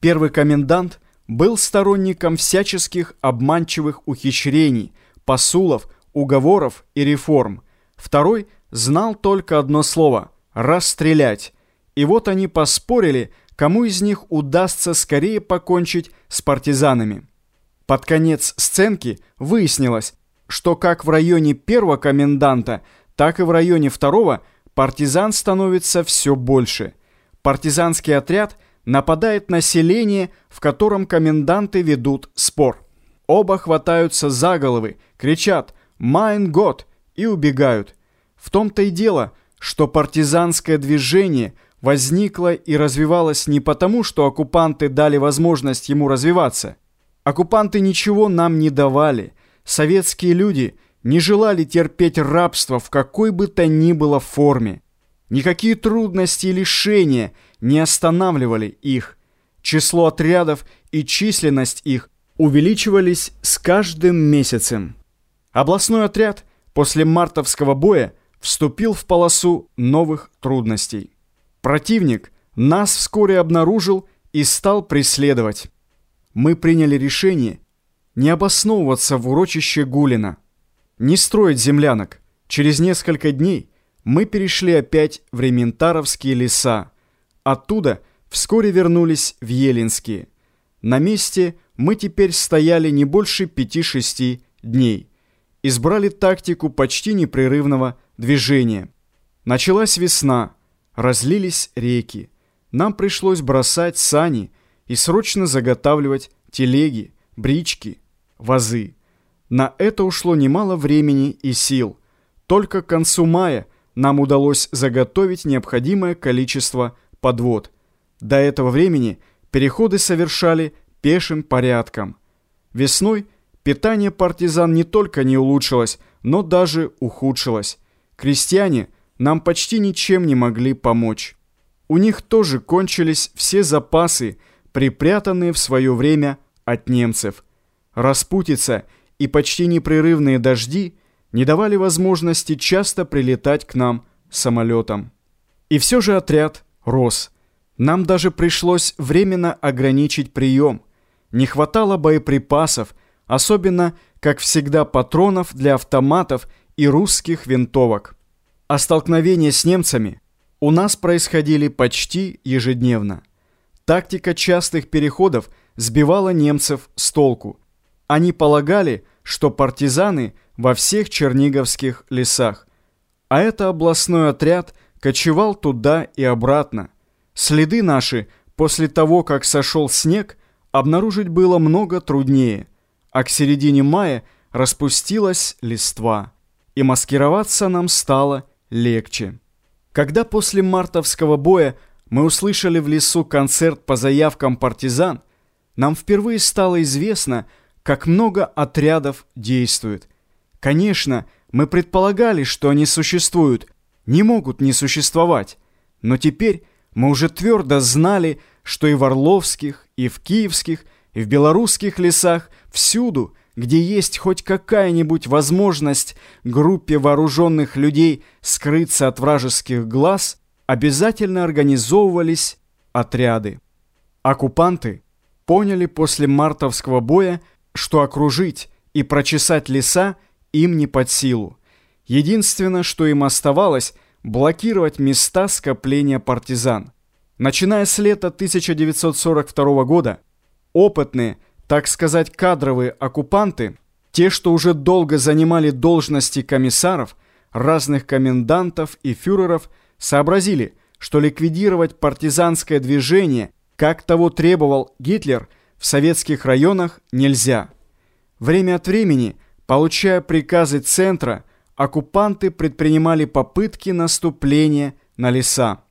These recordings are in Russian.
Первый комендант был сторонником всяческих обманчивых ухищрений, посулов, уговоров и реформ. Второй знал только одно слово – расстрелять. И вот они поспорили, кому из них удастся скорее покончить с партизанами. Под конец сценки выяснилось, что как в районе первого коменданта, так и в районе второго партизан становится все больше. Партизанский отряд нападает на селение, в котором коменданты ведут спор. Оба хватаются за головы, кричат «Майн год!» и убегают. В том-то и дело, что партизанское движение возникло и развивалось не потому, что оккупанты дали возможность ему развиваться. Оккупанты ничего нам не давали – советские люди не желали терпеть рабство в какой бы то ни было форме. Никакие трудности и лишения не останавливали их. Число отрядов и численность их увеличивались с каждым месяцем. Областной отряд после мартовского боя вступил в полосу новых трудностей. Противник нас вскоре обнаружил и стал преследовать. Мы приняли решение не обосновываться в урочище Гулина, не строить землянок. Через несколько дней мы перешли опять в Рементаровские леса. Оттуда вскоре вернулись в Елинские. На месте мы теперь стояли не больше пяти-шести дней. Избрали тактику почти непрерывного движения. Началась весна, разлились реки. Нам пришлось бросать сани и срочно заготавливать телеги, брички, вазы. На это ушло немало времени и сил. Только к концу мая нам удалось заготовить необходимое количество подвод. До этого времени переходы совершали пешим порядком. Весной питание партизан не только не улучшилось, но даже ухудшилось. Крестьяне нам почти ничем не могли помочь. У них тоже кончились все запасы, припрятанные в свое время от немцев – Распутица и почти непрерывные дожди не давали возможности часто прилетать к нам самолетом. И все же отряд рос. Нам даже пришлось временно ограничить прием. Не хватало боеприпасов, особенно, как всегда, патронов для автоматов и русских винтовок. А столкновения с немцами у нас происходили почти ежедневно. Тактика частых переходов сбивала немцев с толку. Они полагали, что партизаны во всех черниговских лесах, а это областной отряд кочевал туда и обратно. Следы наши после того, как сошел снег, обнаружить было много труднее, а к середине мая распустилась листва, и маскироваться нам стало легче. Когда после мартовского боя мы услышали в лесу концерт по заявкам партизан, нам впервые стало известно, как много отрядов действует. Конечно, мы предполагали, что они существуют, не могут не существовать, но теперь мы уже твердо знали, что и в Орловских, и в Киевских, и в белорусских лесах, всюду, где есть хоть какая-нибудь возможность группе вооруженных людей скрыться от вражеских глаз, обязательно организовывались отряды. Оккупанты поняли после мартовского боя, что окружить и прочесать леса им не под силу. Единственное, что им оставалось, блокировать места скопления партизан. Начиная с лета 1942 года, опытные, так сказать, кадровые оккупанты, те, что уже долго занимали должности комиссаров, разных комендантов и фюреров, сообразили, что ликвидировать партизанское движение, как того требовал Гитлер – в советских районах нельзя. Время от времени, получая приказы центра, оккупанты предпринимали попытки наступления на леса.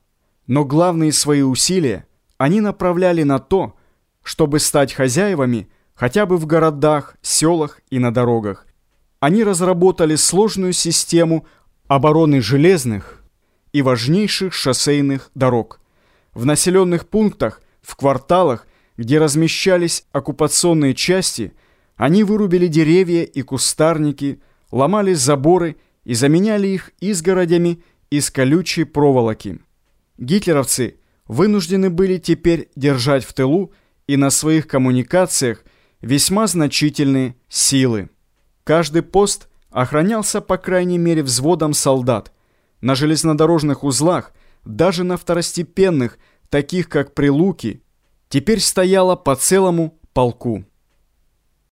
Но главные свои усилия они направляли на то, чтобы стать хозяевами хотя бы в городах, селах и на дорогах. Они разработали сложную систему обороны железных и важнейших шоссейных дорог. В населенных пунктах, в кварталах где размещались оккупационные части, они вырубили деревья и кустарники, ломали заборы и заменяли их изгородями из колючей проволоки. Гитлеровцы вынуждены были теперь держать в тылу и на своих коммуникациях весьма значительные силы. Каждый пост охранялся по крайней мере взводом солдат. На железнодорожных узлах, даже на второстепенных, таких как Прилуки, теперь стояло по целому полку.